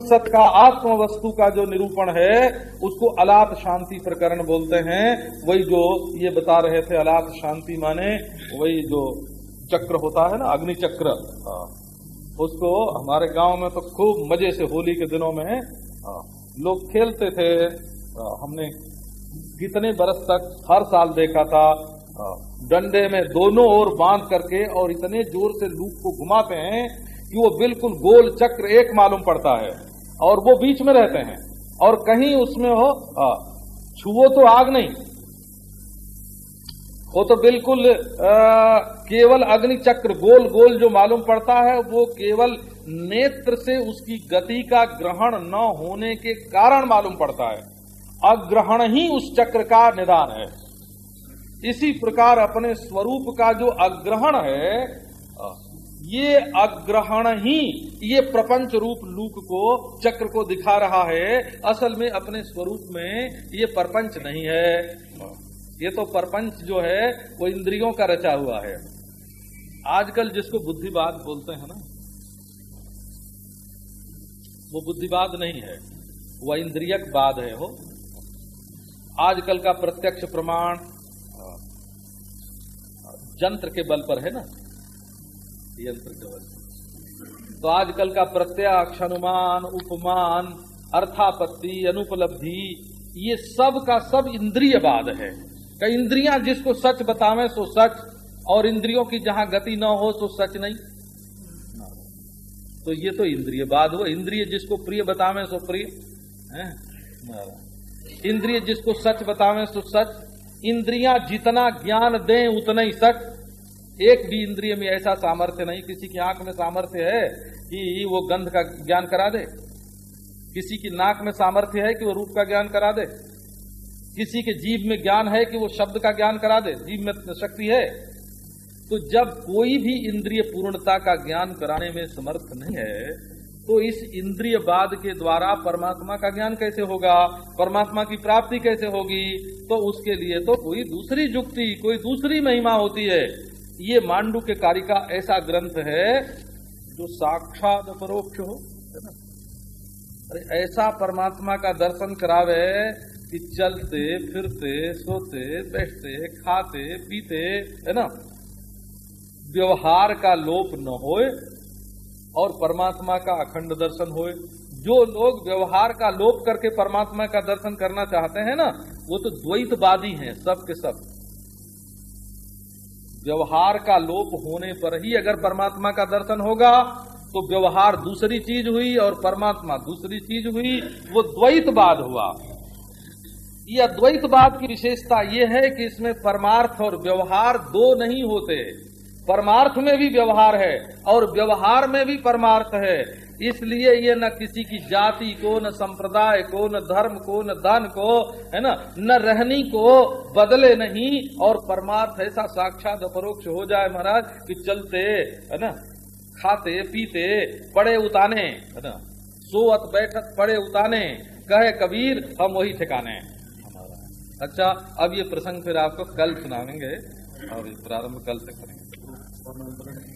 सत का आत्म वस्तु का जो निरूपण है उसको अलात शांति प्रकरण बोलते हैं। वही जो ये बता रहे थे अलात शांति माने वही जो चक्र होता है ना अग्नि चक्र हाँ। उसको हमारे गाँव में तो खूब मज़े से होली के दिनों में हाँ, लोग खेलते थे। हाँ, हमने कितने बरस तक हर साल देखा था। डंडे में दोनों ओर बाँध करके और इतने ज़ोर से लूप को घुमाते हैं कि वो बिल्कुल गोल चक्र एक मालूम पड़ता है और वो बीच में रहते हैं और कहीं उसमें हो छुओ तो आग नहीं। वो तो बिल्कुल आ, केवल अग्नि चक्र गोल गोल जो मालूम पड़ता है वो केवल नेत्र से उसकी गति का ग्रहण न होने के कारण मालूम पड़ता है। अग्रहण ही उस चक्र का निदान है। इसी प्रकार अपने स्वरूप का जो अग्रहण है ये अग्रहण ही ये प्रपंच रूप लूक को, चक्र को दिखा रहा है। असल में अपने स्वरूप में ये परपंच नहीं है। ये तो परपंच जो है, वो इंद्रियों का रचा हुआ है। आजकल जिसको बुद्धिवाद बोलते हैं ना, वो बुद्धिवाद नहीं है। वह इंद्रियक बाद है, हो। आजकल का प्रत्यक्ष प्रमाण जंत्र के बल पर है ना। यंत्र तो आजकल का प्रत्यक्ष अनुमान, उपमान, अर्थापत्ति, अनुपलब्धि, ये सब का सब इंद्रियवाद है। कई इंद्रियाँ जिसको सच बतावे सो सच, और इंद्रियों की जहाँ गति न हो सो सच नहीं। तो ये तो इंद्रियवाद हो इंद्रिय जिसको प्रिय बतावे सो प्रिय। इंद्रिय जिसको सच बतावे सो सच। इंद्रियाँ जितना ज्ञान दें उतना ही सच। एक भी इंद्रिय में ऐसा सामर्थ्य नहीं, किसी की आँख में सामर्थ्य है कि वो गंध का ज्ञान करा दे। किसी की नाक में सामर्थ्य है कि वो रूप का ज्ञान करा दे। किसी के जीव में ज्ञान है कि वो शब्द का ज्ञान करा दे। जीव में शक्ति है। तो जब कोई भी इंद्रिय पूर्णता का ज्ञान कराने में समर्थ नहीं है तो इस इंद्रियवाद के द्वारा परमात्मा का ज्ञान कैसे होगा? परमात्मा की प्राप्ति कैसे होगी? तो उसके लिए तो कोई दूसरी जुक्ति, कोई दूसरी महिमा होती है। ये मांडू के कारिका ऐसा ग्रंथ है जो साक्षात परोक्ष हो, है ना? अरे ऐसा परमात्मा का दर्शन करावे कि चलते, फिरते, सोते, बैठते, खाते, पीते, है ना? व्यवहार का लोप न होए और परमात्मा का अखंड दर्शन होए। जो लोग व्यवहार का लोप करके परमात्मा का दर्शन करना चाहते हैं ना, वो तो द्वैतवादी हैं, सब के सब। व्यवहार का लोप होने पर ही अगर परमात्मा का दर्शन होगा तो व्यवहार दूसरी चीज़ हुई और परमात्मा दूसरी चीज़ हुई, वो द्वैतवाद हुआ। ये अद्वैतवाद की विशेषता ये है कि इसमें परमार्थ और व्यवहार दो नहीं होते। परमार्थ में भी व्यवहार है और व्यवहार में भी परमार्थ है। इसलिए ये न किसी की जाति को, न संप्रदाय को, न धर्म को, न धन को, है ना, न रहनी को बदले नहीं और परमार्थ ऐसा साक्षात अपरोक्ष हो जाए महाराज कि चलते, है ना, खाते, पीते, पड़े उताने, है ना सोअत बैठक, पड़े उताने, कहे कबीर, हम वही ठिकाने अच्छा अब ये प्रसंग फिर आपको कल सुनाएँगे और प्रारंभ कल से करेंगे।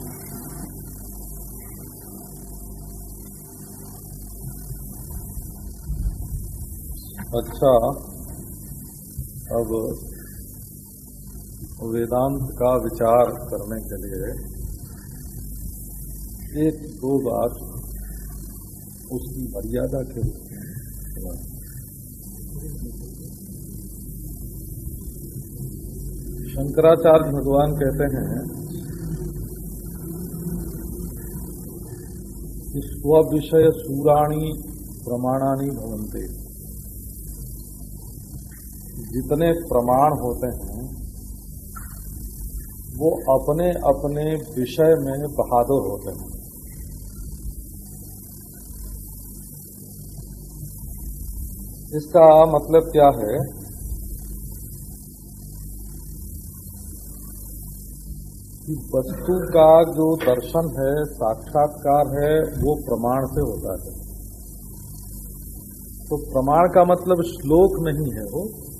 अच्छा। अब वेदांत का विचार करने के लिए एक दो बात उसकी मर्यादा के रूप में शंकराचार्य भगवान कहते हैं कि स्व विषय सूराणी प्रमाणानी भवंते जितने प्रमाण होते हैं, वो अपने अपने विषय में बहादुर होते हैं। इसका मतलब क्या है? कि वस्तु का जो दर्शन है, साक्षात्कार है, वो प्रमाण से होता है। तो प्रमाण का मतलब श्लोक नहीं है वो।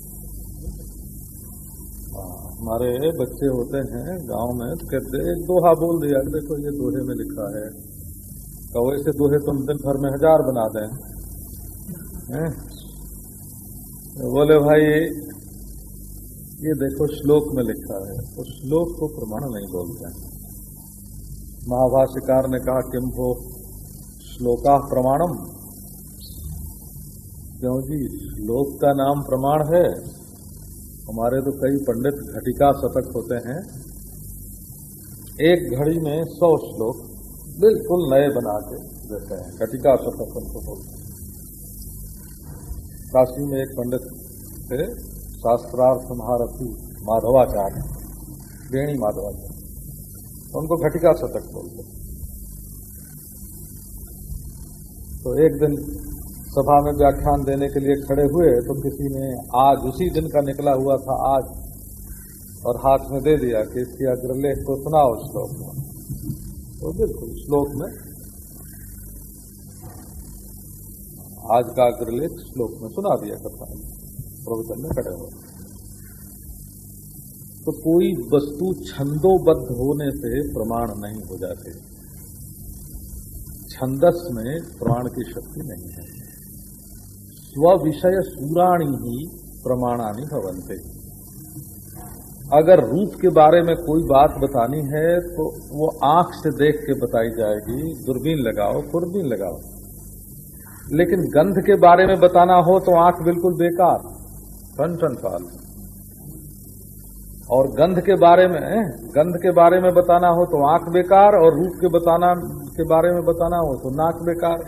हमारे बच्चे होते हैं गाँव में तो कहते एक दोहा बोल दिया देखो ये दोहे में लिखा है। तो वैसे दोहे तुम दिन भर में हज़ार बना दें। बोले, भाई, ये देखो, श्लोक में लिखा है तो श्लोक को प्रमाण नहीं बोलते हैं। ने कहा किम हो श्लोका प्रमाणम? क्यों जी, श्लोक का नाम प्रमाण है हमारे तो कई पंडित घटिका शतक होते हैं। एक घड़ी में सौ श्लोक बिल्कुल नए बना के देते हैं, घटिका शतक उनको बोलते हैं। काशी में एक पंडित थे, शास्त्रार्थ महारथी माधवाचार्य बेणी माधवाचार्य। उनको घटिका शतक बोलते तो एक दिन सभा में व्याख्यान देने के लिए खड़े हुए तो किसी ने आज उसी दिन का निकला हुआ था आज और हाथ में दे दिया कि इसके अग्रलेख को सुनाओ श्लोक में। तो बिल्कुल श्लोक में। आज का अग्रलेख श्लोक में सुना दिया करता है। प्रवचन में खड़े हो। तो कोई वस्तु छंदोबद्ध होने से प्रमाण नहीं हो जाते। छंदस में प्रमाण की शक्ति नहीं है। स्व विषय सूराणी ही प्रमाणानी भवंते अगर रूप के बारे में कोई बात बतानी है तो वो आँख से देख के बताई जाएगी, दूरबीन लगाओ, खुरबीन लगाओ। लेकिन गंध के बारे में बताना हो तो आँख बिल्कुल बेकार टन टन पाल। और गंध के बारे में, गंध के बारे में बताना हो तो आँख बेकार, और रूप के बताना, के बारे में बताना हो तो नाक बेकार।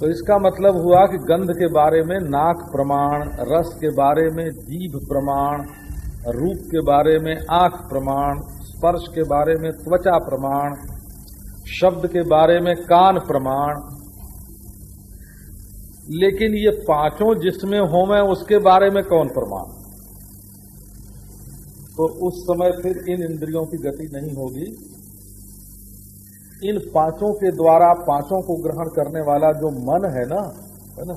तो इसका मतलब हुआ कि गंध के बारे में, नाक प्रमाण, रस के बारे में, जीभ प्रमाण, रूप के बारे में, आँख प्रमाण, स्पर्श के बारे में, त्वचा प्रमाण, शब्द के बारे में, कान प्रमाण। लेकिन ये पाँचों जिसमें हो मैं, उसके बारे में कौन प्रमाण? तो उस समय फिर इन इंद्रियों की गति नहीं होगी। इन पाँचों के द्वारा पाँचों को ग्रहण करने वाला जो मन है ना है ना?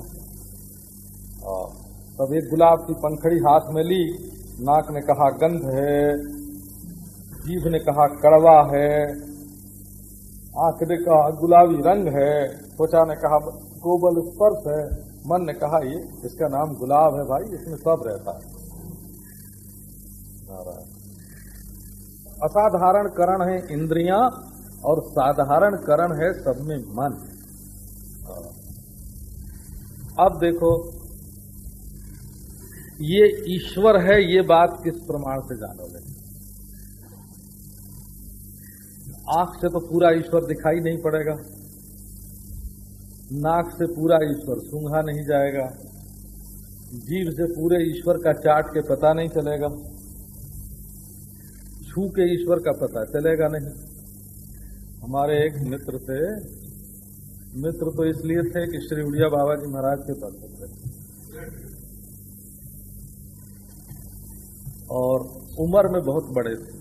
तब एक गुलाब की पंखड़ी हाथ में ली, नाक ने कहा, गंध है। जीभ ने कहा, कड़वा है। आँख ने कहा, गुलाबी रंग है। त्वचा ने कहा, गोबल स्पर्श है। मन ने कहा, ये इसका नाम गुलाब है भाई, इसमें सब रहता है। असाधारण करण है इंद्रियाँ और साधारण करण है सब में मन। अब देखो, ये ईश्वर है, ये बात किस प्रमाण से जानोगे आँख से तो पूरा ईश्वर दिखाई नहीं पड़ेगा। नाक से पूरा ईश्वर सूंघा नहीं जाएगा। जीव से पूरे ईश्वर का चाट के पता नहीं चलेगा। छू के ईश्वर का पता चलेगा नहीं। हमारे एक मित्र थे। मित्र तो इसलिए थे कि श्री उड़िया बाबा जी महाराज के भक्त थे। और उम्र में बहुत बड़े थे।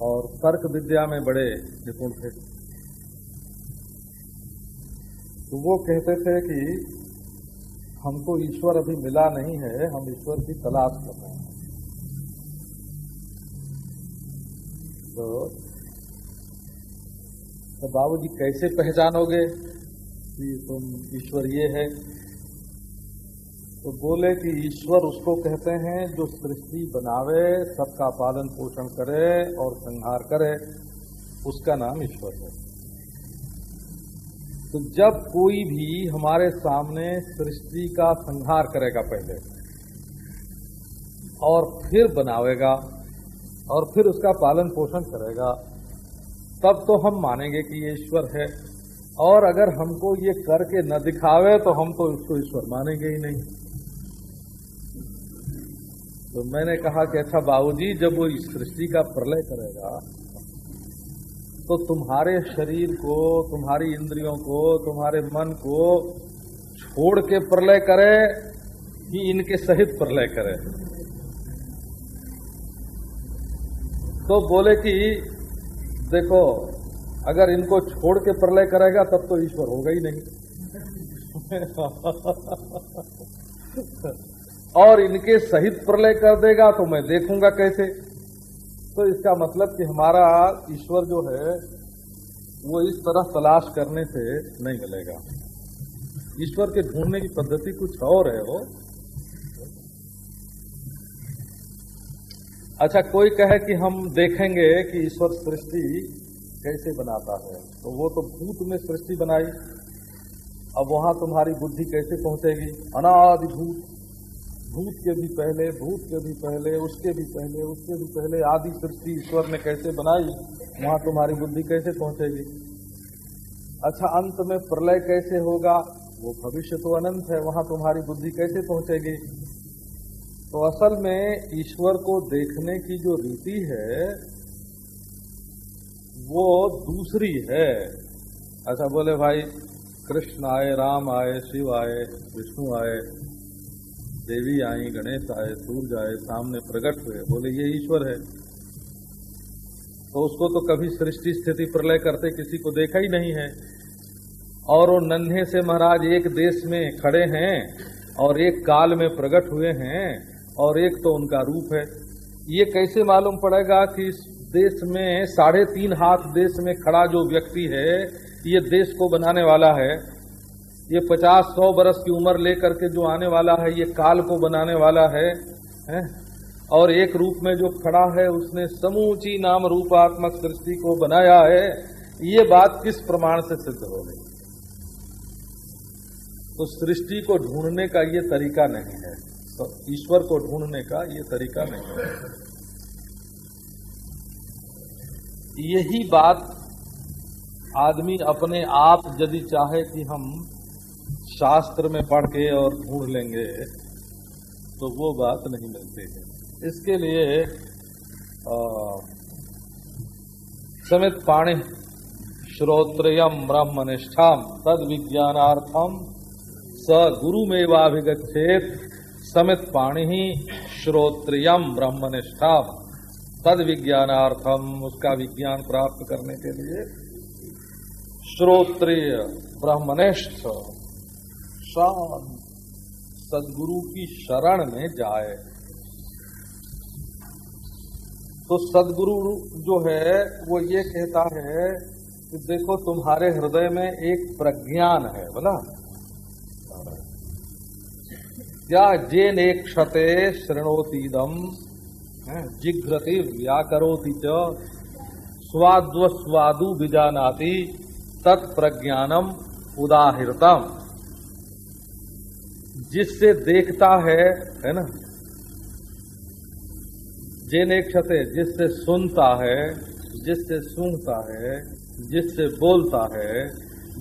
और तर्क विद्या में बड़े निपुण थे। तो वो कहते थे कि हमको ईश्वर अभी मिला नहीं है, हम ईश्वर की तलाश कर रहे हैं। तो, तो बाबू जी कैसे पहचानोगे? कि तुम ईश्वर ये है। तो बोले कि ईश्वर उसको कहते हैं जो सृष्टि बनावे सबका पालन पोषण करे और संहार करे उसका नाम ईश्वर है। तो जब कोई भी हमारे सामने सृष्टि का संहार करेगा पहले और फिर बनावेगा और फिर उसका पालन पोषण करेगा। तब तो हम मानेंगे कि ये ईश्वर है। और अगर हमको ये करके न दिखावे तो हम तो इसको ईश्वर मानेंगे ही नहीं। तो मैंने कहा कि अच्छा बाबूजी, जब वो इस सृष्टि का प्रलय करेगा तो तुम्हारे शरीर को, तुम्हारी इंद्रियों को, तुम्हारे मन को छोड़ के प्रलय करे कि इनके सहित प्रलय करे। तो बोले कि, देखो, अगर इनको छोड़ के प्रलय करेगा, तब तो ईश्वर होगा ही नहीं। और इनके सहित प्रलय कर देगा तो मैं देखूँगा कैसे? तो इसका मतलब कि हमारा ईश्वर जो है, वो इस तरह तलाश करने से नहीं मिलेगा ईश्वर के ढूँढने की पद्धति कुछ और है वो। अच्छा कोई कहे कि हम देखेंगे कि ईश्वर सृष्टि कैसे बनाता है? तो वो तो भूत में सृष्टि बनाई। अब वहाँ तुम्हारी बुद्धि कैसे पहुंचेगी? अनादि भूत। भूत के भी पहले, भूत के भी पहले, उसके भी पहले, उसके भी पहले आदि सृष्टि ईश्वर ने कैसे बनाई, वहाँ तुम्हारी बुद्धि कैसे पहुंचेगी? अच्छा अंत में प्रलय कैसे होगा? वो भविष्य तो अनंत है, वहाँ तुम्हारी बुद्धि कैसे पहुंचेगी? तो असल में ईश्वर को देखने की जो रीति है, वो दूसरी है। अच्छा बोले भाई, कृष्ण आए, राम आए, शिव आए, विष्णु आए, देवी आई, गणेश आए सूर्य आए, सामने प्रकट हुए, बोले ये ईश्वर है। तो उसको तो कभी सृष्टि स्थिति प्रलय करते किसी को देखा ही नहीं है। और वो नन्हे से महाराज एक देश में खड़े हैं और एक काल में प्रकट हुए हैं। और एक तो उनका रूप है। ये कैसे मालूम पड़ेगा कि इस देश में साढ़े तीन हाथ देश में खड़ा जो व्यक्ति है ये देश को बनाने वाला है। ये पचास सौ बरस की उम्र लेकर के जो आने वाला है ये काल को बनाने वाला है, है? और एक रूप में जो खड़ा है उसने समूची नाम रूपात्मक सृष्टि को बनाया है। ये बात किस प्रमाण से सिद्ध हो गई? तो सृष्टि को ढूँढने का ये तरीका नहीं है। तो ईश्वर को ढूँढने का ये तरीका नहीं है। यही बात आदमी अपने आप यदि चाहे कि हम शास्त्र में पढ़ के और ढूंढ लेंगे तो वो बात नहीं मिलती है। इसके लिए समित पाणी श्रोत्रयम ब्रह्मनिष्ठाम तद विज्ञानार्थम स गुरु में गुरुमेवाभिगछेत समित पाणी ही श्रोत्रियम ब्रह्मनिष्ठाम। तद विज्ञानार्थम उसका विज्ञान प्राप्त करने के लिए श्रोत्रिय ब्रह्मनिष्ठ शांत सदगुरु की शरण में जाए। तो सदगुरु जो है, वो ये कहता है कि देखो तुम्हारे हृदय में एक प्रज्ञान है, बोला? जेन एक क्षते श्रृणोतीदम जिघ्रति व्याकरोति च स्वाद्व स्वादु बीजानाति, तत्प्रज्ञानम उदाहृतम। जिससे देखता है है ना? जेने क्षते जिससे सुनता है, जिससे सुनता है, जिससे बोलता है,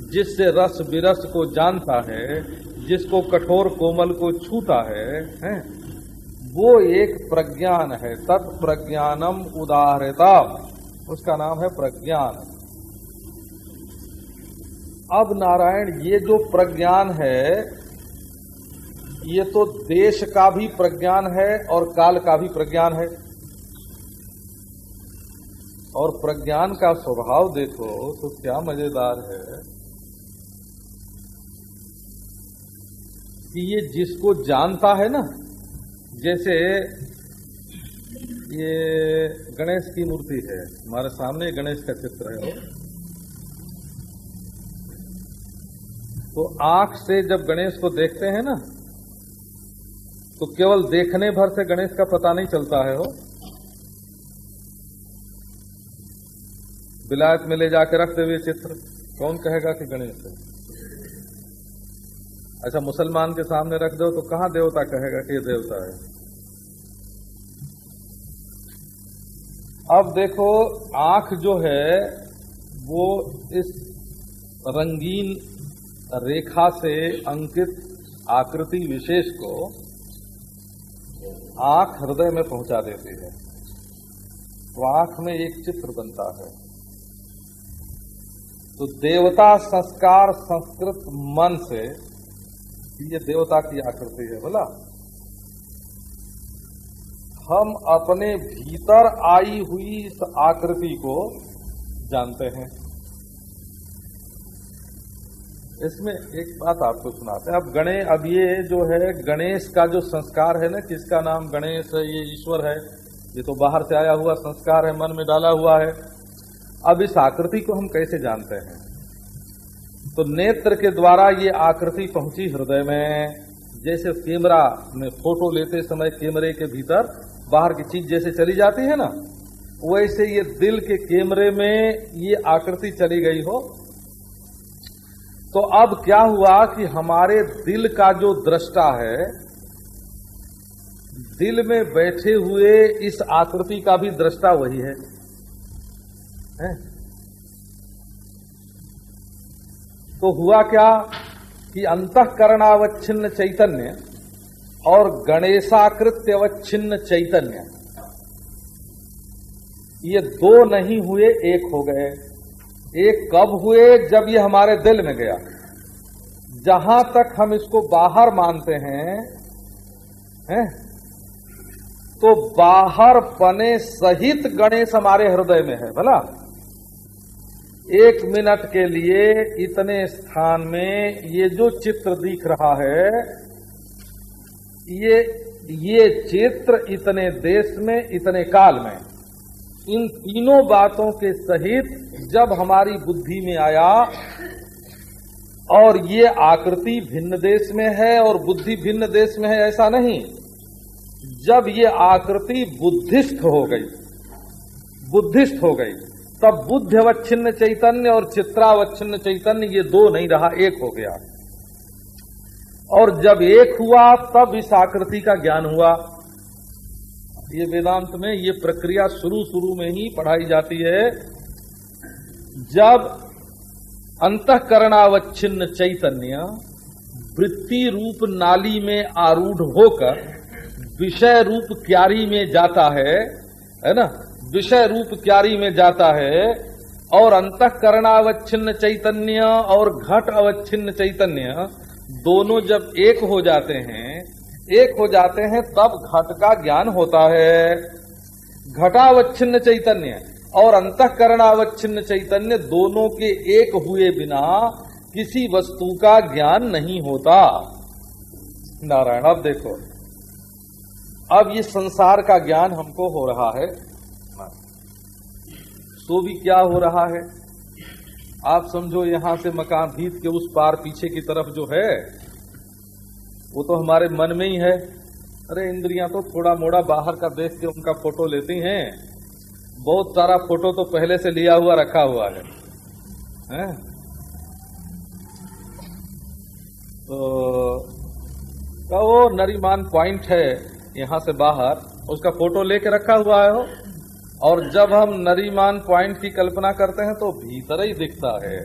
जिससे रस विरस को जानता है जिसको कठोर कोमल को छूता है, है? वो एक प्रज्ञान है। तत्प्रज्ञानम उदाहरता उसका नाम है प्रज्ञान। अब नारायण ये जो प्रज्ञान है ये तो देश का भी प्रज्ञान है और काल का भी प्रज्ञान है। और प्रज्ञान का स्वभाव देखो तो क्या मज़ेदार है। कि ये जिसको जानता है ना, जैसे ये गणेश की मूर्ति है, हमारे सामने गणेश का चित्र है तो आँख से जब गणेश को देखते हैं ना तो केवल देखने भर से गणेश का पता नहीं चलता है हो विलायत में ले जाके रखते हुए चित्र, कौन कहेगा कि गणेश है? अच्छा मुसलमान के सामने रख दो तो कहाँ देवता कहेगा कि ये देवता है? अब देखो, आँख जो है, वो इस रंगीन रेखा से अंकित आकृति विशेष को आँख हृदय में पहुँचा देती है। तो आँख में एक चित्र बनता है। तो देवता संस्कार संस्कृत मन से ये देवता की आकृति है, बोला। हम अपने भीतर आई हुई इस आकृति को जानते हैं। इसमें एक बात आपको सुनाते हैं। अब गणेश, अब ये जो है, गणेश का जो संस्कार है ना, किसका नाम? गणेश है, ये ईश्वर है। ये तो बाहर से आया हुआ संस्कार है, मन में डाला हुआ है। अब इस आकृति को हम कैसे जानते हैं? तो नेत्र के द्वारा ये आकृति पहुँची हृदय में। जैसे कैमरा में फ़ोटो लेते समय कैमरे के भीतर बाहर की चीज़ जैसे चली जाती है ना वैसे ये दिल के कैमरे में ये आकृति चली गई हो। तो अब क्या हुआ कि हमारे दिल का जो दृष्टा है दिल में बैठे हुए इस आकृति का भी दृष्टा वही है, है? तो हुआ क्या कि अंतकरणावच्छिन्न चैतन्य और गणेशाकृत्य अवच्छिन्न चैतन्य, ये दो नहीं हुए, एक हो गए। एक कब हुए? जब ये हमारे दिल में गया। जहाँ तक हम इसको बाहर मानते हैं हैं? तो बाहर पने सहित गणेश हमारे हृदय में है, भला? एक मिनट के लिए इतने स्थान में ये जो चित्र दिख रहा है, ये ये चित्र इतने देश में, इतने काल में। इन तीनों बातों के सहित जब हमारी बुद्धि में आया, और ये आकृति भिन्न देश में है और बुद्धि भिन्न देश में है, ऐसा नहीं। जब ये आकृति बुद्धिस्ट हो गई बुद्धिस्ट हो गई तब बुद्ध अवच्छिन्न चैतन्य और चित्रावच्छिन्न चैतन्य ये दो नहीं रहा, एक हो गया। और जब एक हुआ, तब इस आकृति का ज्ञान हुआ। ये वेदांत में ये प्रक्रिया शुरू शुरू में ही पढ़ाई जाती है। जब अंतकरणावच्छिन्न चैतन्य वृत्ति रूप नाली में आरूढ़ होकर, विषय रूप क्यारी में जाता है है ना? विषय रूप क्यारी में जाता है, और अंतकरणावच्छिन्न चैतन्य और घट अवच्छिन्न चैतन्य दोनों जब एक हो जाते हैं, एक हो जाते हैं, तब घट का ज्ञान होता है। घटावच्छिन्न चैतन्य और अंतकरणावच्छिन्न चैतन्य दोनों के एक हुए बिना किसी वस्तु का ज्ञान नहीं होता। नारायण, अब देखो, अब ये संसार का ज्ञान हमको हो रहा है। तो भी क्या हो रहा है? आप समझो यहाँ से मकान भीत के उस पार पीछे की तरफ़ जो है वो तो हमारे मन में ही है। अरे इंद्रियाँ तो थोड़ा मोड़ा बाहर का देख के उनका फ़ोटो लेती हैं। बहुत सारा फ़ोटो तो पहले से लिया हुआ रखा हुआ है, है? तो का वो नरीमान पॉइंट है यहाँ से बाहर उसका फ़ोटो लेके रखा हुआ है वो। और जब हम नरीमान पॉइंट की कल्पना करते हैं तो भीतर ही दिखता है।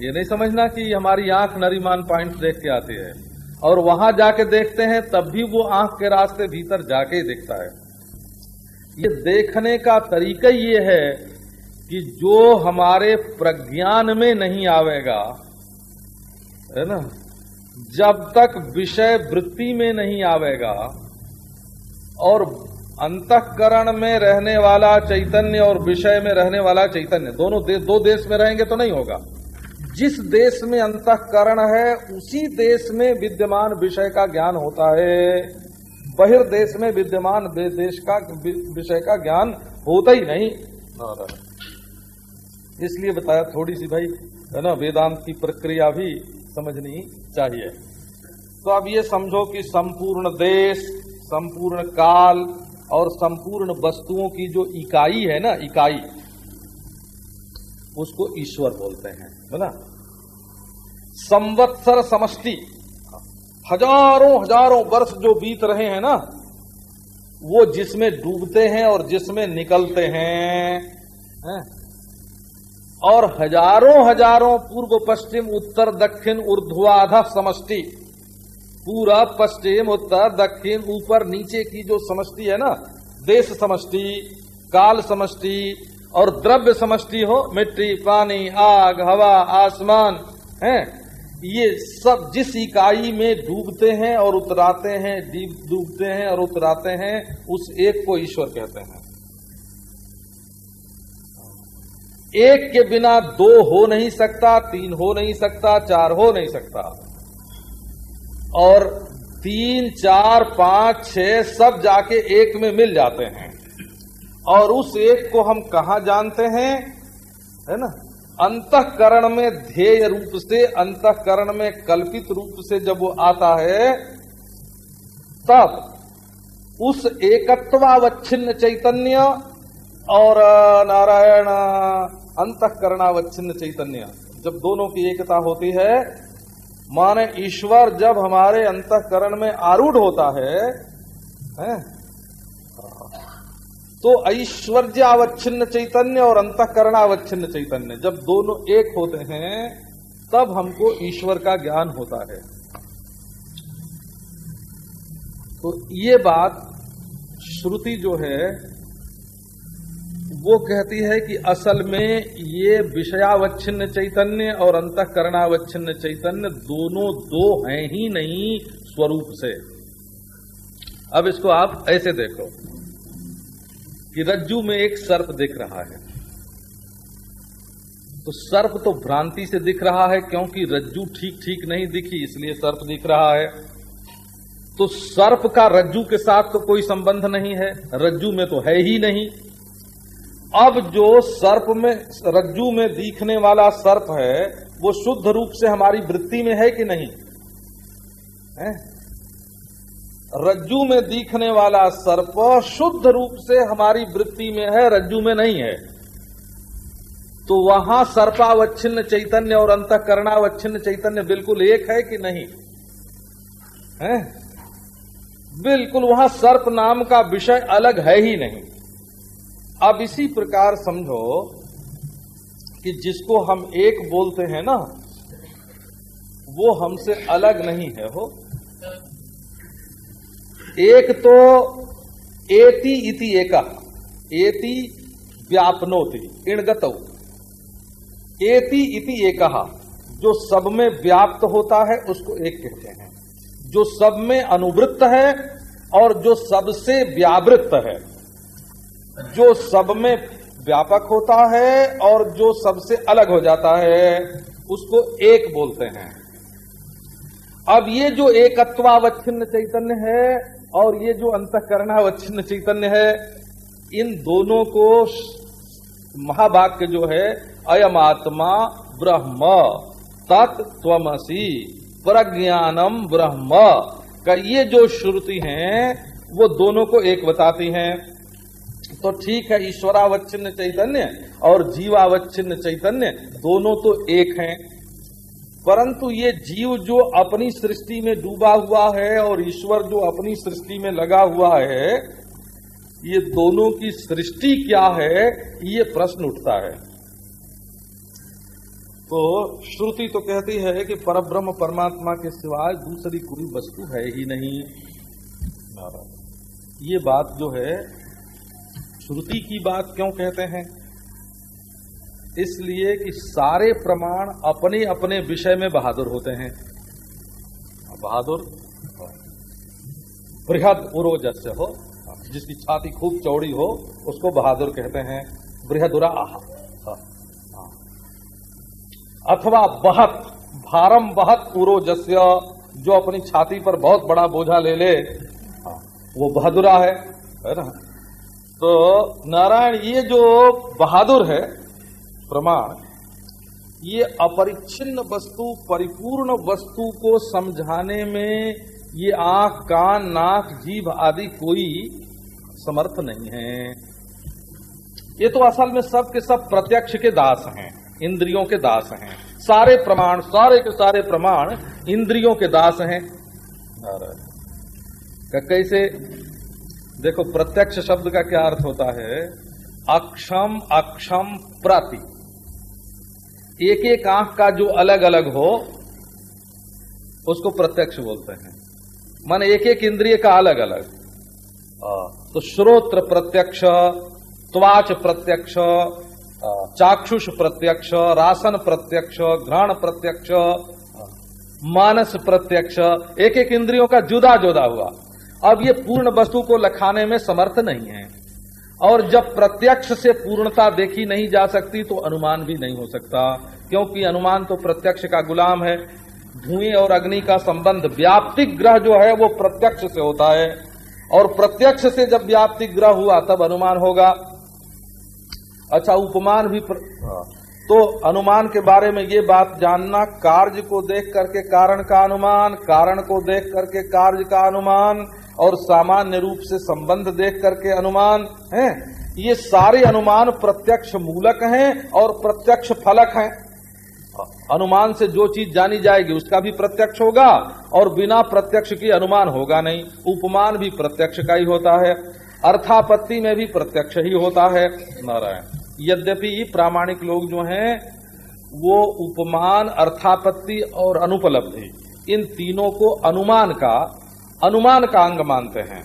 ये नहीं समझना कि हमारी आँख नरीमान पॉइंट देख के आती है। और वहाँ जाके देखते हैं, तब भी वो आँख के रास्ते भीतर जाके ही दिखता है। ये देखने का तरीका ये है कि जो हमारे प्रज्ञान में नहीं आवेगा, है ना, जब तक विषय वृत्ति में नहीं आवेगा, और अंतकरण में रहने वाला चैतन्य और विषय में रहने वाला चैतन्य। दोनों दे, दो देश में रहेंगे तो नहीं होगा। जिस देश में अंतकरण है उसी देश में विद्यमान विषय का ज्ञान होता है। बहिर्देश में विद्यमान देश का विषय का ज्ञान होता ही नहीं। इसलिए बताया थोड़ी सी भाई है ना वेदांत की प्रक्रिया भी समझनी चाहिए। तो अब ये समझो कि संपूर्ण देश संपूर्ण काल और संपूर्ण वस्तुओं की जो इकाई है ना, इकाई, उसको ईश्वर बोलते हैं, है ना? संवत्सर समष्टि। हज़ारों हज़ारों वर्ष जो बीत रहे हैं ना, वो जिसमें डूबते हैं और जिसमें निकलते हैं, है? और हज़ारों हज़ारों पूर्व पश्चिम, उत्तर, दक्षिण ऊर्ध्वाध समष्टि। पूरा पश्चिम, उत्तर, दक्षिण, ऊपर, नीचे की जो समष्टि है ना, देश समष्टि, काल समष्टि और द्रव्य समष्टि हो, मिट्टी, पानी, आग, हवा, आसमान, है? ये सब जिस इकाई में डूबते हैं और उतराते हैं डूबते हैं और उतराते हैं, उस एक को ईश्वर कहते हैं। एक के बिना दो हो नहीं सकता, तीन हो नहीं सकता, चार हो नहीं सकता। और तीन, चार, पाँच, छह, सब जाके एक में मिल जाते हैं। और उस एक को हम कहा जानते हैं? है ना? अंतकरण में ध्येय रूप से, अंतकरण में कल्पित रूप से जब वो आता है, तब उस एकत्वावच्छिन्न चैतन्य और नारायण, अंतकरणावच्छिन्न चैतन्य, जब दोनों की एकता होती है माने ईश्वर जब हमारे अंतकरण में आरूढ़ होता है, है? तो ऐश्वर्यावच्छिन्न चैतन्य और अंतकरणावच्छिन्न चैतन्य जब दोनों एक होते हैं तब हमको ईश्वर का ज्ञान होता है। तो ये बात श्रुति जो है वो कहती है कि असल में ये विषयावच्छिन्न चैतन्य और अंतकरणावच्छिन्न चैतन्य दोनों दो हैं ही नहीं स्वरूप से। अब इसको आप ऐसे देखो कि रज्जू में एक सर्प दिख रहा है। तो सर्प तो भ्रांति से दिख रहा है क्योंकि रज्जू ठीक ठीक नहीं दिखी, इसलिए सर्प दिख रहा है। तो सर्प का रज्जू के साथ तो कोई संबंध नहीं है, रज्जू में तो है ही नहीं। अब जो सर्प में, रज्जू में दिखने वाला सर्प है, वो शुद्ध रूप से हमारी वृत्ति में है कि नहीं? है? रज्जू में दिखने वाला सर्प शुद्ध रूप से हमारी वृत्ति में है, रज्जू में नहीं है। तो वहाँ सर्पावच्छिन्न चैतन्य और अंतकरणावच्छिन्न चैतन्य बिल्कुल एक है कि नहीं? है? बिल्कुल वहाँ सर्प नाम का विषय अलग है ही नहीं। अब इसी प्रकार समझो कि जिसको हम एक बोलते हैं ना, वो हमसे अलग नहीं है, हो। एक तो एति इति एका, एति व्यापनोति, इणगत। एति इति एक, जो सब में व्याप्त होता है, उसको एक कहते हैं। जो सब में अनुवृत्त है और जो सबसे व्यावृत्त है जो सब में व्यापक होता है और जो सबसे अलग हो जाता है, उसको एक बोलते हैं। अब ये जो एकत्वावच्छिन्न चैतन्य है और ये जो अंतकरणावच्छिन्न चैतन्य है, इन दोनों को महावाक्य जो है अयमात्मा ब्रह्म तत्वसी प्रज्ञानम ब्रह्म। का ये जो श्रुति हैं, वो दोनों को एक बताती हैं। तो ठीक है, ईश्वरावच्छिन्न चैतन्य और जीवावच्छिन्न चैतन्य, दोनों तो एक हैं। परंतु ये जीव जो अपनी सृष्टि में डूबा हुआ है और ईश्वर जो अपनी सृष्टि में लगा हुआ है, ये दोनों की सृष्टि क्या है, ये प्रश्न उठता है। तो श्रुति तो कहती है कि परब्रह्म परमात्मा के सिवाय दूसरी कोई वस्तु है ही नहीं। ये बात जो है श्रुति की बात क्यों कहते हैं? इसलिए कि सारे प्रमाण अपने अपने विषय में बहादुर होते हैं। बहादुर? बृहद उरोजस्य हो। जिसकी छाती खूब चौड़ी हो उसको बहादुर कहते हैं बृहदुरा हाँ। अथवा बहत भारम बहत उरोजस्य जो अपनी छाती पर बहुत बड़ा बोझा ले ले हाँ, वो बहादुरा है है ना? तो नारायण, ये जो बहादुर है, प्रमाण, ये अपरिच्छिन्न वस्तु, परिपूर्ण वस्तु को समझाने में ये आँख, कान, नाक, जीभ आदि कोई समर्थ नहीं है। ये तो असल में सब के सब प्रत्यक्ष के दास हैं, इंद्रियों के दास हैं। सारे प्रमाण, सारे के सारे प्रमाण इंद्रियों के दास हैं। कैसे देखो, प्रत्यक्ष शब्द का क्या अर्थ होता है? अक्षम अक्षम, प्रति। एक एक आँख का जो अलग अलग हो, उसको प्रत्यक्ष बोलते हैं। मान एक एक इंद्रिय का अलग अलग तो श्रोत्र प्रत्यक्ष, त्वाच प्रत्यक्ष चाक्षुष प्रत्यक्ष, रासन प्रत्यक्ष, घ्राण प्रत्यक्ष मानस प्रत्यक्ष। एक एक इंद्रियों का जुदा जुदा हुआ। अब ये पूर्ण वस्तु को लखाने में समर्थ नहीं है। और जब प्रत्यक्ष से पूर्णता देखी नहीं जा सकती तो अनुमान भी नहीं हो सकता। क्योंकि अनुमान तो प्रत्यक्ष का गुलाम है। धुएँ और अग्नि का संबंध व्याप्तिक ग्रह जो है, वो प्रत्यक्ष से होता है। और प्रत्यक्ष से जब व्याप्तिक ग्रह हुआ, तब अनुमान होगा। अच्छा उपमान भी प्र... तो अनुमान के बारे में ये बात जानना, कार्य को देख करके कारण का अनुमान, कारण को देख करके कार्य का अनुमान, और सामान्य रूप से संबंध देख करके अनुमान, है? ये सारे अनुमान प्रत्यक्ष मूलक हैं और प्रत्यक्ष फलक हैं। अनुमान से जो चीज़ जानी जाएगी उसका भी प्रत्यक्ष होगा, और बिना प्रत्यक्ष की अनुमान होगा नहीं। उपमान भी प्रत्यक्ष का ही होता है, अर्थापत्ति में भी प्रत्यक्ष ही होता है। नारायण। यद्यपि प्रामाणिक लोग जो हैं, वो उपमान, अर्थापत्ति और अनुपलब्धि, इन तीनों को अनुमान का अनुमान का अंग मानते हैं।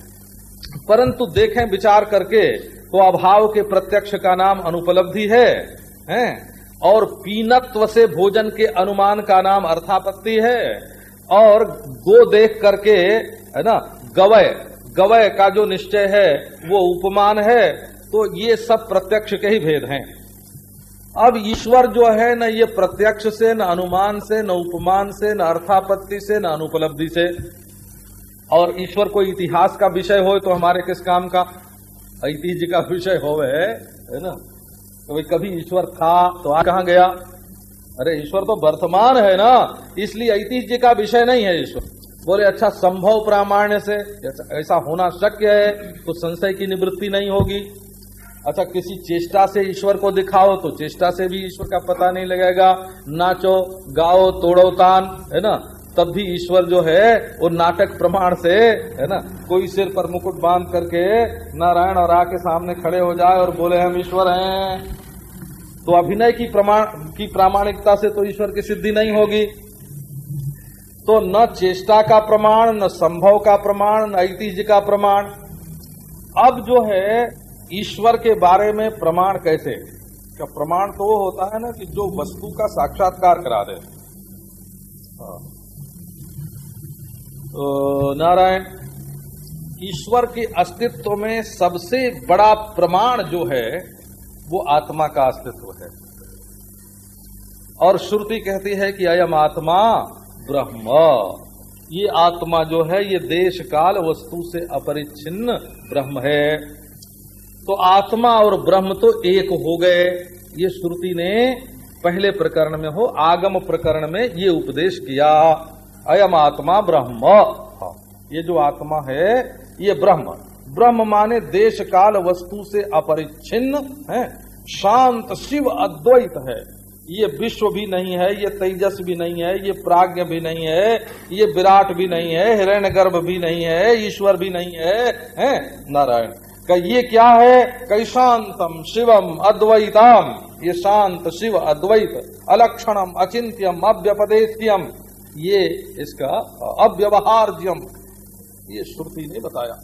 परंतु देखें विचार करके तो अभाव के प्रत्यक्ष का नाम अनुपलब्धि है, हैं? और पीनत्व से भोजन के अनुमान का नाम अर्थापत्ति है, और गो देख करके, है ना, गवय गवय का जो निश्चय है, वो उपमान है तो ये सब प्रत्यक्ष के ही भेद हैं। अब ईश्वर जो है, ना ये प्रत्यक्ष से, न अनुमान से, न उपमान से, न अर्थापत्ति से, न अनुपलब्धि से। और ईश्वर को इतिहास का विषय हो तो हमारे किस काम का? ऐतिह्य का विषय हो है ना? तो भाई, कभी ईश्वर था तो आ कहा गया? अरे, ईश्वर तो वर्तमान है ना, इसलिए ऐतिह्य का विषय नहीं है ईश्वर। बोले अच्छा संभव प्रामाण्य से, ऐसा होना शक्य है तो संशय की निवृत्ति नहीं होगी। अच्छा किसी चेष्टा से ईश्वर को दिखाओ तो चेष्टा से भी ईश्वर का पता नहीं लगेगा। नाचो, गाओ, तोड़ो तान, है ना? तब भी ईश्वर जो है, वो नाटक प्रमाण से, है ना? कोई सिर पर मुकुट बाँध करके नारायण और आके सामने खड़े हो जाए और बोले, हम ईश्वर हैं। तो अभिनय की प्रमाण, की प्रामाणिकता से तो ईश्वर की सिद्धि नहीं होगी। तो न चेष्टा का प्रमाण, न संभव का प्रमाण, न ऐतिह्य का प्रमाण। अब जो है ईश्वर के बारे में प्रमाण कैसे? क्या प्रमाण तो वो होता है ना कि जो वस्तु का साक्षात्कार करा दे। हाँ। तो नारायण, ईश्वर के अस्तित्व में सबसे बड़ा प्रमाण जो है, वो आत्मा का अस्तित्व है। और श्रुति कहती है कि अयम आत्मा ब्रह्म। ये आत्मा जो है, ये देश काल वस्तु से अपरिच्छिन्न ब्रह्म है। तो आत्मा और ब्रह्म तो एक हो गए। ये श्रुति ने पहले प्रकरण में हो आगम प्रकरण में ये उपदेश किया। अयम आत्मा ब्रह्म। हाँ, ये जो आत्मा है ये ब्रह्म। ब्रह्म माने देश काल वस्तु से अपरिच्छिन्न है। शांत शिव अद्वैत है। ये विश्व भी नहीं है ये तेजस भी नहीं है ये प्राज्ञ भी नहीं है ये विराट भी नहीं है हिरण्य गर्भ भी नहीं है ईश्वर भी नहीं है, है। नारायण ये क्या है? कई शांतम शिवम अद्वैताम। ये शांत शिव अद्वैत। अलक्षणम अचिंत्यम अव्यपदेश्यम ये इसका अव्यवहार्यम। ये श्रुति ने बताया।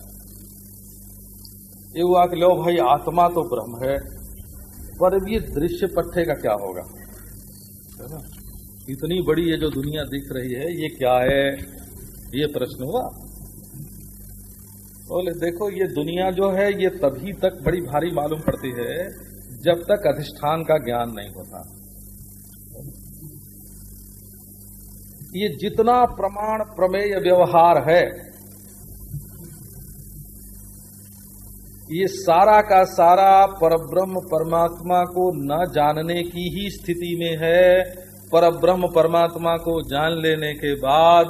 ये हुआ कि लो भाई, आत्मा तो ब्रह्म है, पर ये दृश्य पट्टे का क्या होगा? है ना? इतनी बड़ी ये जो दुनिया दिख रही है, ये क्या है? ये प्रश्न हुआ। बोले, देखो, ये दुनिया जो है, ये तभी तक बड़ी भारी मालूम पड़ती है, जब तक अधिष्ठान का ज्ञान नहीं होता। ये जितना प्रमाण प्रमेय व्यवहार है, ये सारा का सारा परब्रह्म परमात्मा को न जानने की ही स्थिति में है। परब्रह्म परमात्मा को जान लेने के बाद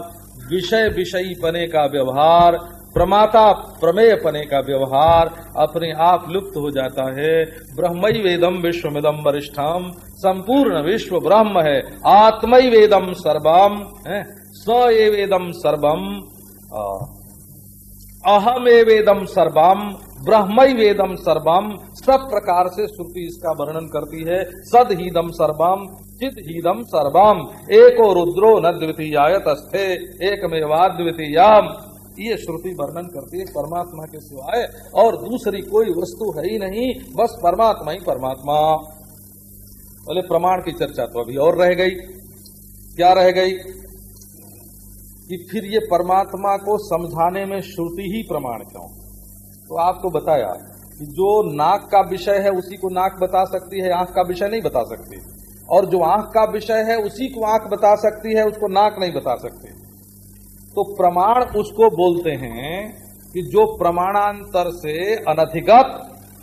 विषय विषयी पने का व्यवहार प्रमाता प्रमेय पने का व्यवहार अपने आप लुप्त हो जाता है। ब्रह्म वेदम विश्वमिदम वरिष्ठम संपूर्ण विश्व ब्रह्म है। आत्मय वेदम सर्वम है? स ए वेदम सर्वम अहम ए वेदम सर्वम ब्रह्म वेदम सर्वम सब प्रकार से श्रुति इसका वर्णन करती है। सद हीदम सर्वम चिद हीदम सर्वम एको रुद्रो न द्वितीय तस्थे एक मेवाद्वितीयाम ये श्रुति वर्णन करती है, परमात्मा के सिवाय और दूसरी कोई वस्तु है ही नहीं, बस परमात्मा ही परमात्मा। बोले, प्रमाण की चर्चा तो अभी और रह गई। क्या रह गई? कि फिर ये परमात्मा को समझाने में श्रुति ही प्रमाण क्यों? तो आपको बताया कि जो नाक का विषय है, उसी को नाक बता सकती है, आँख का विषय नहीं बता सकती। और जो आँख का विषय है, उसी को आँख बता सकती है, उसको नाक नहीं बता सकती। तो प्रमाण उसको बोलते हैं कि जो प्रमाणांतर से अनधिगत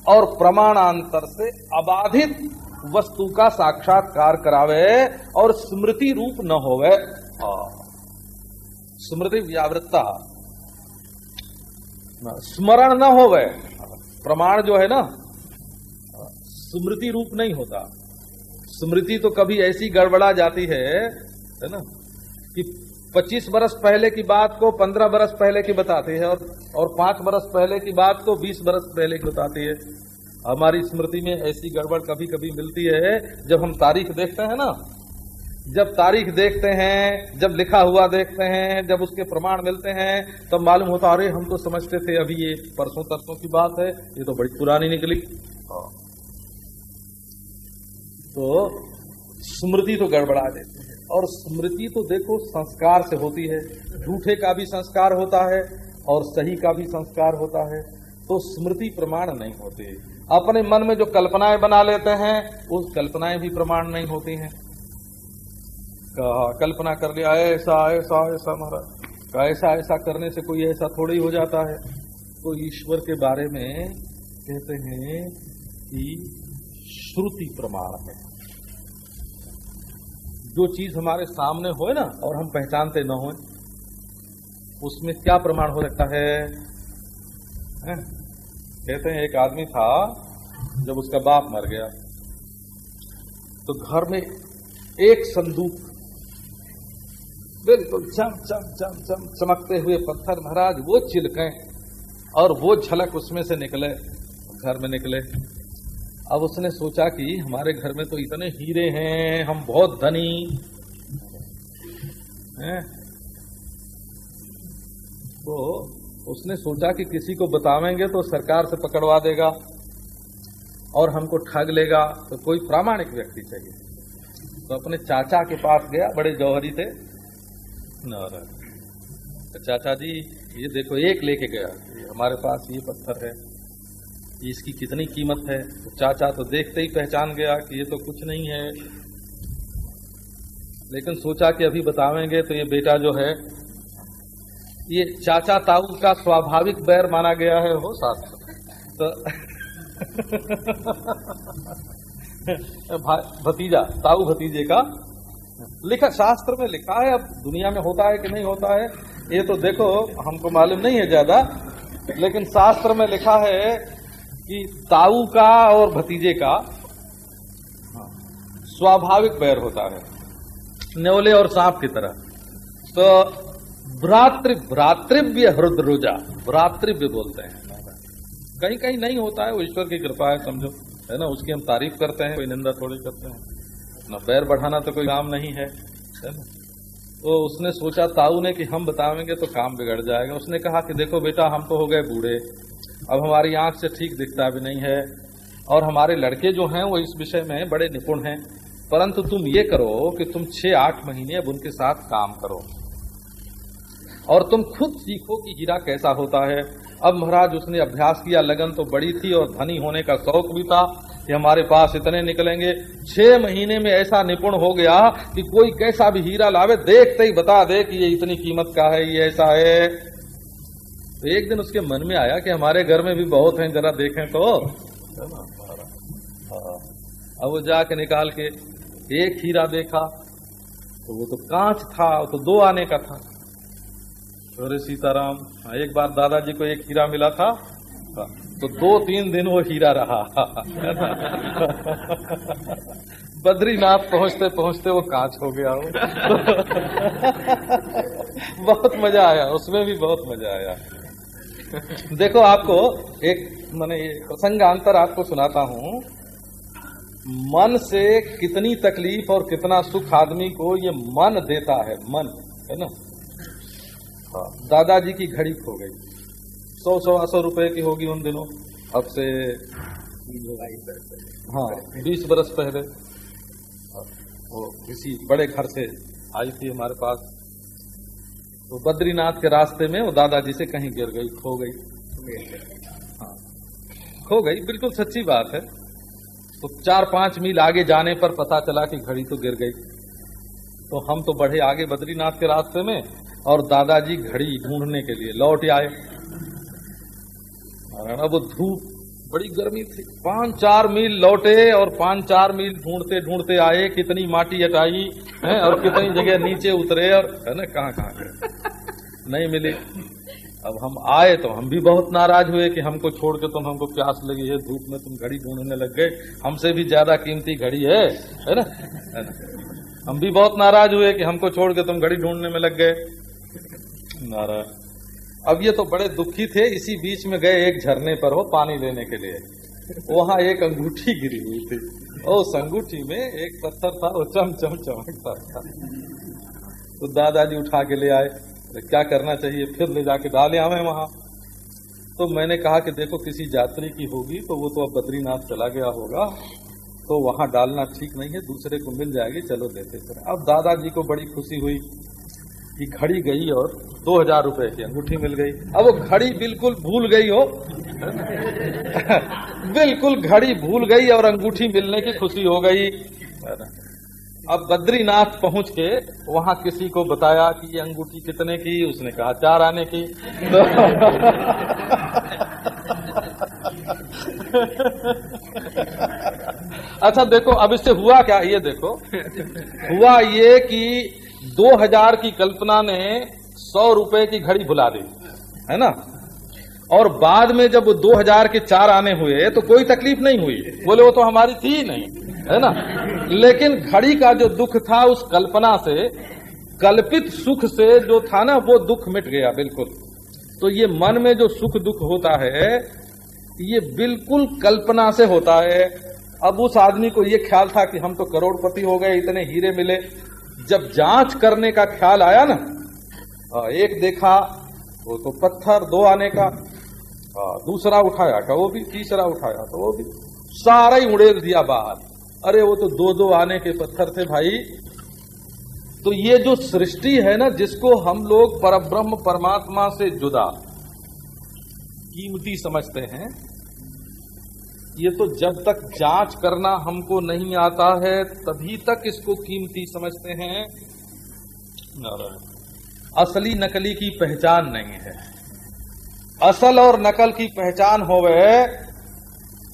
और प्रमाणांतर से अबाधित वस्तु का साक्षात्कार करावे और स्मृति रूप न होवे। स्मृति व्यावृत्ता। स्मरण न होवे। प्रमाण जो है ना, स्मृति रूप नहीं होता। स्मृति तो कभी ऐसी गड़बड़ा जाती है है ना, कि 25 बरस पहले की बात को 15 बरस पहले की बताती है और और पाँच बरस पहले की बात को 20 बरस पहले की बताती है। हमारी स्मृति में ऐसी गड़बड़ कभी कभी मिलती है, जब हम तारीख देखते हैं ना। जब तारीख देखते हैं, जब लिखा हुआ देखते हैं, जब उसके प्रमाण मिलते हैं, तब तो मालूम होता, अरे, हम तो समझते थे, अभी ये परसों तरसों की बात है, ये तो बड़ी पुरानी निकली। तो स्मृति तो गड़बड़ा देती है। और स्मृति तो देखो संस्कार से होती है। झूठे का भी संस्कार होता है और सही का भी संस्कार होता है। तो स्मृति प्रमाण नहीं होती। अपने मन में जो कल्पनाएँ बना लेते हैं, उस कल्पनाएँ भी प्रमाण नहीं होती हैं। कहा, कल्पना कर लिया, ऐसा ऐसा ऐसा महाराज। ऐसा ऐसा करने से कोई ऐसा थोड़ा ही जाता है। तो ईश्वर के बारे में कहते हैं कि श्रुति प्रमाण है। जो चीज़ हमारे सामने हो ना और हम पहचानते न हो उसमें क्या प्रमाण हो सकता है, है? कहते हैं एक आदमी था जब उसका बाप मर गया तो घर में एक संदूक बिल्कुल चम चम चम चम चमकते हुए पत्थर महाराज वो चिलके और वो झलक उसमें से निकले घर में निकले अब उसने सोचा कि हमारे घर में तो इतने हीरे हैं, हम बहुत धनी। हैं? तो उसने सोचा कि किसी को बतावेंगे तो सरकार से पकड़वा देगा और हमको ठग लेगा तो कोई प्रामाणिक व्यक्ति चाहिए। तो अपने चाचा के पास गया, बड़े जौहरी थे तो चाचा जी, ये देखो, एक लेके गया हमारे पास ये पत्थर है। इसकी कितनी कीमत है? तो चाचा तो देखते ही पहचान गया कि ये तो कुछ नहीं है। लेकिन सोचा कि अभी बतावेंगे तो ये बेटा जो है, ये चाचा ताऊ का स्वाभाविक बैर माना गया है। हो शास्त्र तो भतीजा, ताऊ भतीजे का लिखा शास्त्र में लिखा है, अब दुनिया में होता है कि नहीं होता है, ये तो देखो, हमको मालूम नहीं है ज़्यादा, लेकिन शास्त्र में लिखा है कि ताऊ का और भतीजे का हाँ, स्वाभाविक बैर होता है। न्योले और सांप की तरह। तो भ्रातृ भ्रातृव्य हृदय भ्रातृव्य बोलते हैं। कहीं कहीं नहीं होता है वो ईश्वर की कृपा है समझो। है ना? उसकी हम तारीफ़ करते हैं कोई निंदा थोड़ी करते हैं। ना पैर बढ़ाना तो कोई काम नहीं है है ना? तो उसने सोचा ताऊ ने कि हम बतावेंगे तो काम बिगड़ जाएगा। उसने कहा कि देखो बेटा हम तो हो गए बूढ़े। अब हमारी आँख से ठीक दिखता भी नहीं है। और हमारे लड़के जो हैं, वो इस विषय में बड़े निपुण हैं। परंतु तुम ये करो कि तुम छह आठ महीने अब उनके साथ काम करो। और तुम खुद सीखो कि हीरा कैसा होता है। अब महाराज, उसने अभ्यास किया, लगन तो बड़ी थी और धनी होने का शौक भी था कि हमारे पास इतने निकलेंगे। छह महीने में ऐसा निपुण हो गया कि कोई कैसा भी हीरा लावे, देखते ही बता दे कि ये इतनी कीमत का है, ये ऐसा है। एक दिन उसके मन में आया कि हमारे घर में भी बहुत हैं जरा देखें तो। अब वो जाके निकाल के एक हीरा देखा तो वो तो कांच था तो दो आने का था। अरे सीताराम हाँ, एक बार दादाजी को एक हीरा मिला था हाँ, तो दो तीन दिन वो हीरा रहा। बद्रीनाथ पहुँचते पहुँचते वो कांच हो गया। हो बहुत मज़ा आया उसमें भी बहुत मज़ा आया। देखो, आपको एक मैंने प्रसंगांतर आपको सुनाता हूँ। मन से कितनी तकलीफ़ और कितना सुख आदमी को ये मन देता है, मन, है ना? हाँ दादाजी की घड़ी खो गई। सौ सवा सौ रुपए की होगी उन दिनों। अब से हाँ बीस बरस पहले। वो किसी बड़े घर से आई थी हमारे पास। तो बद्रीनाथ के रास्ते में वो दादाजी से कहीं गिर गई, खो गई। हाँ। खो गई, बिल्कुल सच्ची बात है। तो चार पाँच मील आगे जाने पर पता चला कि घड़ी तो गिर गई। तो हम तो बढ़े आगे बद्रीनाथ के रास्ते में और दादाजी घड़ी ढूँढने के लिए लौट आए। अब धूप बड़ी गर्मी थी। पाँच चार मील लौटे और पाँच चार मील ढूंढते ढूंढते आए, कितनी माटी हटाई है, और कितनी जगह नीचे उतरे और, है ना, कहाँ कहाँ गए नहीं मिली। अब हम आए तो हम भी बहुत नाराज़ हुए कि हमको छोड़ के तुम हमको प्यास लगी है, धूप में तुम घड़ी ढूँढने लग गए। हमसे भी ज़्यादा कीमती घड़ी है है ना है ना? हम भी बहुत नाराज़ हुए कि हमको छोड़ के तुम घड़ी ढूँढने में लग गए। नाराज़। अब ये तो बड़े दुखी थे, इसी बीच में गए एक झरने पर हो पानी लेने के लिए। वहाँ एक अंगूठी गिरी हुई थी। उस अंगूठी में एक पत्थर था, वो चम चम चमकता था। तो दादाजी उठा के ले आए क्या करना चाहिए? फिर ले जाके डाले आवे वहाँ। तो मैंने कहा कि देखो, किसी यात्री की होगी तो वो तो अब बद्रीनाथ चला गया होगा। तो वहाँ डालना ठीक नहीं है, दूसरे को मिल जाएगी, चलो देते फिर। अब दादाजी को बड़ी खुशी हुई। कि घड़ी गई और दो हज़ार रुपये की अंगूठी मिल गई। अब वो घड़ी बिल्कुल भूल गई हो। बिल्कुल घड़ी भूल गई और अंगूठी मिलने की खुशी हो गई। अब बद्रीनाथ पहुँच के वहाँ किसी को बताया कि ये अंगूठी कितने की, उसने कहा चार आने की। तो अच्छा देखो, अब इससे हुआ क्या? ये देखो, हुआ ये कि दो हज़ार की कल्पना ने सौ रुपए की घड़ी भुला दी, है ना? और बाद में जब दो हज़ार के चार आने हुए तो कोई तकलीफ़ नहीं हुई। बोले, वो तो हमारी थी ही नहीं, है ना? लेकिन घड़ी का जो दुख था उस कल्पना से, कल्पित सुख से जो था ना, वो दुख मिट गया बिल्कुल। तो ये मन में जो सुख दुख होता है, ये बिल्कुल कल्पना से होता है। अब उस आदमी को ये ख्याल था कि हम तो करोड़पति हो गए, इतने हीरे मिले जब जाँच करने का ख्याल आया ना एक देखा, वो तो पत्थर दो आने का दूसरा उठाया का वो भी तीसरा उठाया तो वो भी सारा ही उड़ेल दिया बाहर। अरे, वो तो दो दो आने के पत्थर थे भाई। तो ये जो सृष्टि है ना, जिसको हम लोग परब्रह्म परमात्मा से जुदा कीमती समझते हैं ये तो जब तक जाँच करना हमको नहीं आता है, तभी तक इसको कीमती समझते हैं। असली नकली की पहचान नहीं है। असल और नकल की पहचान होवे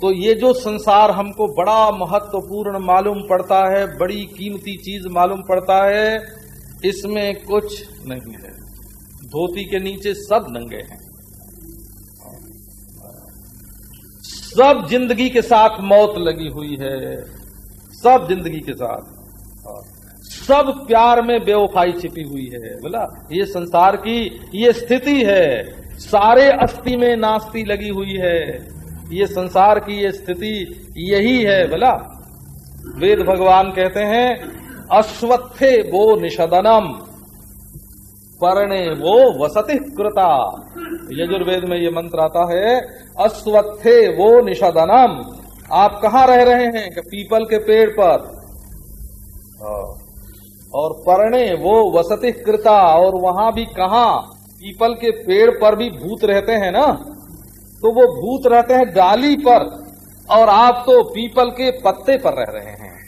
तो ये जो संसार हमको बड़ा महत्वपूर्ण मालूम पड़ता है, बड़ी कीमती चीज़ मालूम पड़ता है, इसमें कुछ नहीं है। धोती के नीचे सब नंगे हैं। सब ज़िंदगी के साथ मौत लगी हुई है। सब ज़िंदगी के साथ। सब प्यार में बेवफाई छिपी हुई है। बोला, ये संसार की ये स्थिति है। सारे अस्थि में नास्ती लगी हुई है। ये संसार की ये स्थिति यही है। बोला, वेद भगवान कहते हैं, अश्वत्थे वो निषदनम। परणे वो वसति कृता। यजुर्वेद में ये मंत्र आता है, अश्वत्थे वो निषदनम। आप कहा रह रहे हैं? कि पीपल के पेड़ पर। और पर्णे वो वसति कृता, और वहाँ भी कहा? पीपल के पेड़ पर भी भूत रहते हैं ना? तो वो भूत रहते हैं डाली पर, और आप तो पीपल के पत्ते पर रह रहे हैं।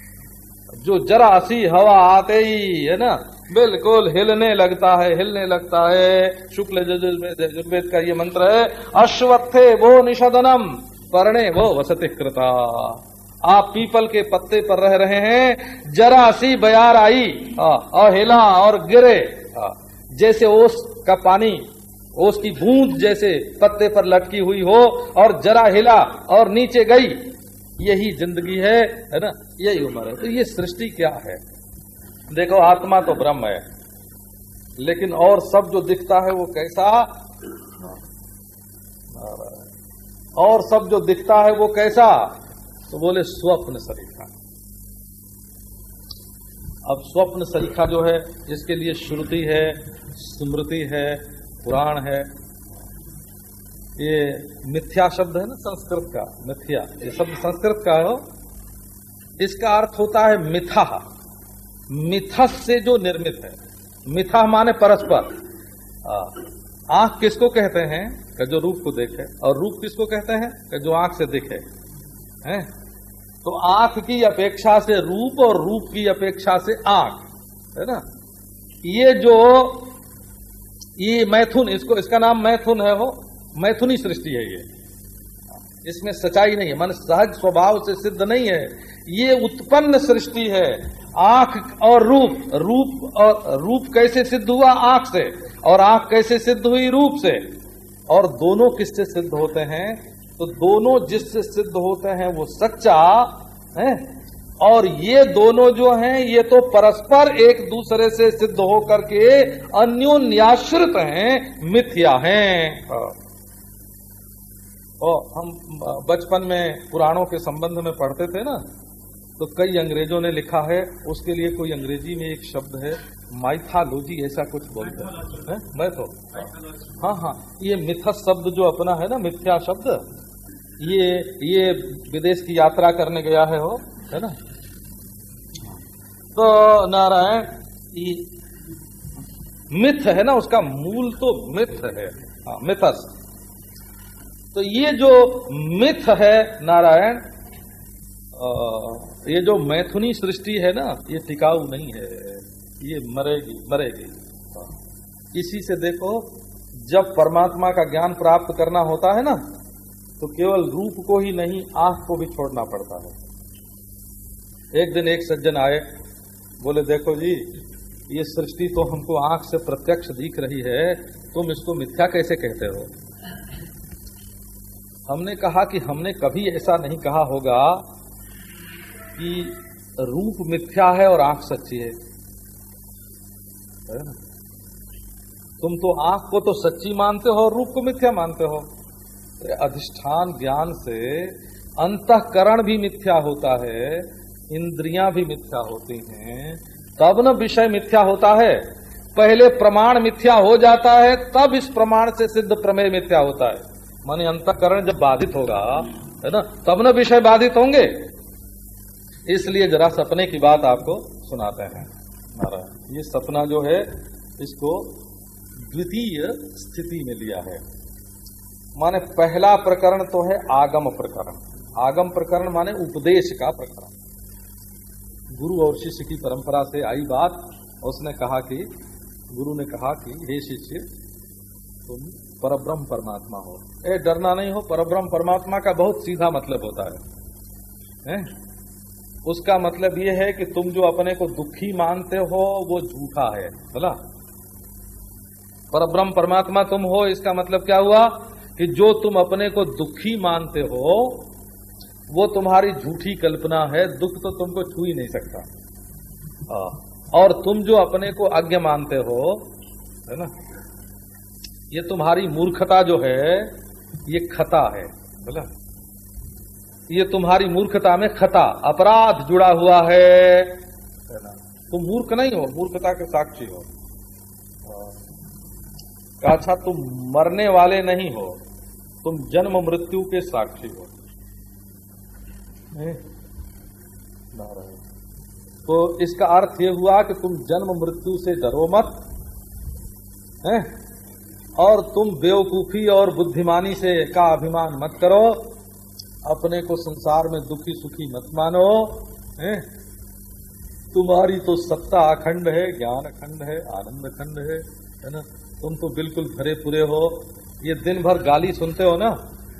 जो जरा सी हवा आते ही, है ना? बिल्कुल हिलने लगता है, हिलने लगता है। शुक्ल यजुर्वेद का ये मंत्र है, अश्वत्थे वो निषदनम, परणे वो वसति कृता। आप पीपल के पत्ते पर रह रहे हैं, जरा सी बयार आई और हिला और गिरे जैसे ओस का पानी, ओस की बूंद जैसे पत्ते पर लटकी हुई हो, और जरा हिला और नीचे गई, यही ज़िंदगी है है ना? यही उम्र है। तो ये सृष्टि क्या है? देखो, आत्मा तो ब्रह्म है। लेकिन और सब जो दिखता है वो कैसा? और सब जो दिखता है वो कैसा? तो बोले, स्वप्न सरीखा। अब स्वप्न सरीखा जो है, इसके लिए श्रुति है, स्मृति है, पुराण है। ये मिथ्या शब्द है ना, संस्कृत का, मिथ्या। ये शब्द संस्कृत का हो। इसका अर्थ होता है मिथा मिथस से जो निर्मित है मिथा माने परस्पर। आँख किसको कहते हैं? कि जो रूप को देखे। और रूप किसको कहते हैं? कि जो आँख से दिखे। हैं? तो आँख की अपेक्षा से रूप और रूप की अपेक्षा से आँख, है ना? ये जो, ये मैथुन, इसको, इसका नाम मैथुन है वो। मैथुनी सृष्टि है ये। इसमें सच्चाई नहीं है। मन सहज स्वभाव से सिद्ध नहीं है। ये उत्पन्न सृष्टि है। आँख और रूप रूप और, रूप कैसे सिद्ध हुआ आँख से? और आँख कैसे सिद्ध हुई रूप से? और दोनों किससे सिद्ध होते हैं? तो दोनों जिससे सिद्ध होते हैं वो सच्चा, है? और ये दोनों जो हैं, ये तो परस्पर एक दूसरे से सिद्ध होकर के अन्योन्याश्रित हैं, मिथ्या हैं। और हम, बचपन में पुराणों के संबंध में पढ़ते थे ना? तो कई अंग्रेज़ों ने लिखा है, उसके लिए कोई अंग्रेज़ी में एक शब्द है, माइथालोजी, ऐसा कुछ बोलते हैं। मैं तो हाँ हाँ ये मिथस शब्द जो अपना है ना, मिथ्या शब्द, ये ये विदेश की यात्रा करने गया है हो है ना? तो नारायण मिथ है ना, उसका मूल तो मिथ है। हाँ मिथस। तो ये जो मिथ है, नारायण ये जो मैथुनी सृष्टि है ना, ये टिकाऊ नहीं है, ये मरेगी मरेगी। इसी से देखो, जब परमात्मा का ज्ञान प्राप्त करना होता है ना तो केवल रूप को ही नहीं, आँख को भी छोड़ना पड़ता है। एक दिन एक सज्जन आए, बोले, देखो जी, ये सृष्टि तो हमको आँख से प्रत्यक्ष दिख रही है, तुम इसको मिथ्या कैसे कहते हो? हमने कहा कि हमने कभी ऐसा नहीं कहा होगा कि रूप मिथ्या है और आँख सच्ची है। तुम तो आँख को तो सच्ची मानते हो और रूप को मिथ्या मानते हो। अधिष्ठान ज्ञान से अंतकरण भी मिथ्या होता है, इंद्रियाँ भी मिथ्या होती हैं। तब न विषय मिथ्या होता है। पहले प्रमाण मिथ्या हो जाता है, तब इस प्रमाण से सिद्ध प्रमेय मिथ्या होता है। माने अंतकरण जब बाधित होगा, है ना, तब न विषय बाधित होंगे। इसलिए जरा सपने की बात आपको सुनाते हैं। ये सपना जो है इसको द्वितीय स्थिति में लिया है। माने पहला प्रकरण तो है आगम प्रकरण। आगम प्रकरण माने उपदेश का प्रकरण। गुरु और शिष्य की परंपरा से आई बात उसने कहा कि गुरु ने कहा कि हे शिष्य तुम परब्रह्म परमात्मा हो। ए डरना नहीं हो परब्रह्म परमात्मा का बहुत सीधा मतलब होता है, है? उसका मतलब ये है कि तुम जो अपने को दुखी मानते हो, वो झूठा है। बोला? पर ब्रह्म परमात्मा तुम हो, इसका मतलब क्या हुआ? कि जो तुम अपने को दुखी मानते हो, वो तुम्हारी झूठी कल्पना है, दुख तो तुमको छू ही नहीं सकता। और तुम जो अपने को अज्ञ मानते हो, है ना? ये तुम्हारी मूर्खता जो है, ये खता है। बोला? ये तुम्हारी मूर्खता में खता अपराध जुड़ा हुआ है। तुम मूर्ख नहीं हो मूर्खता के साक्षी हो। अच्छा तुम मरने वाले नहीं हो तुम जन्म मृत्यु के साक्षी हो। तो इसका अर्थ ये हुआ कि तुम जन्म मृत्यु से डरो मत है? और तुम बेवकूफ़ी और बुद्धिमानी से का अभिमान मत करो। अपने को संसार में दुखी सुखी मत मानो, है? तुम्हारी तो सत्ता अखंड है, ज्ञान अखंड है, आनंद अखंड है है ना? तुम तो बिल्कुल भरे पूरे हो। ये दिन भर गाली सुनते हो ना?